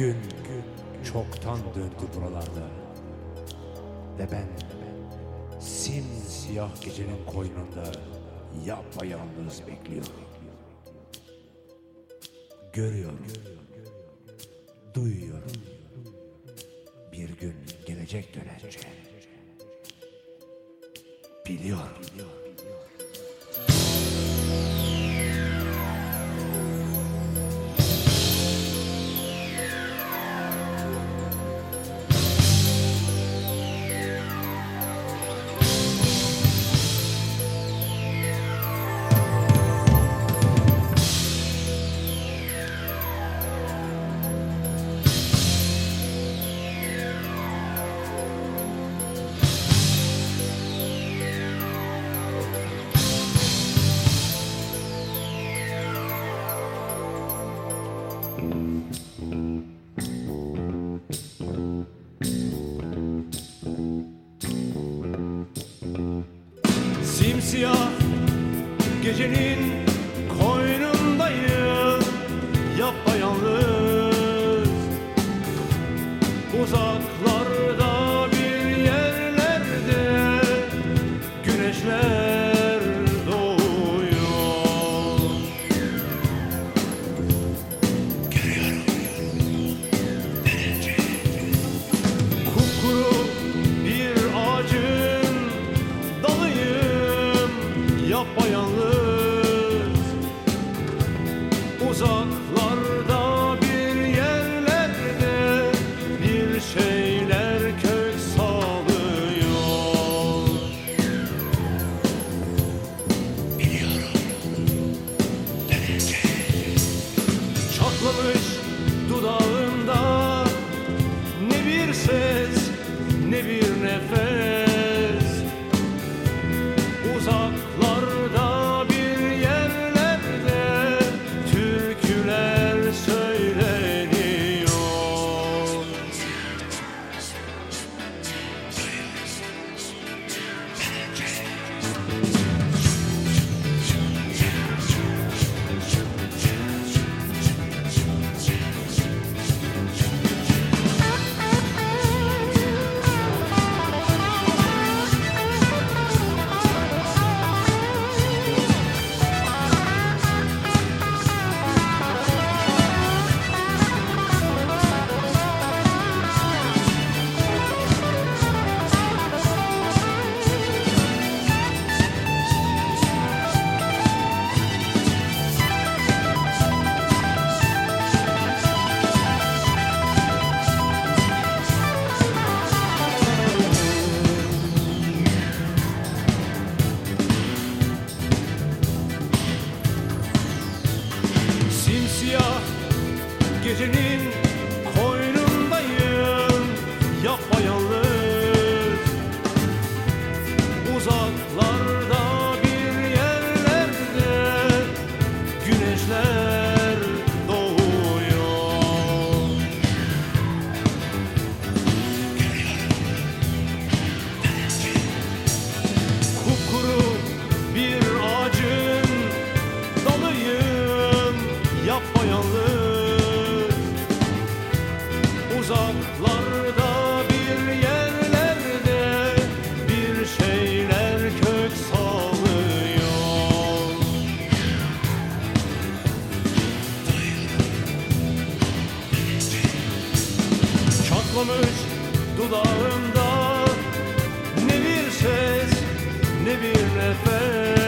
Gün çoktan döndü buralarda. Ve ben simsiyah gecenin koynunda yapayalnız bekliyorum Görüyorum, duyuyorum. Bir gün gelecek dönence. Biliyorum gecenin koynundayım Yapayalnız. Uzaklarda bir yerlerde Güneşler doğuyor. Kupkuru bir ağacın dalıyım yapayalnız Uzaklarda bir yerlerde bir şeyler kök salıyor. Çatlamış dudağında ne bir ses ne bir nefes Simsiyah gecenin Çatlamış dudağımda. Ne bir ses ne bir nefes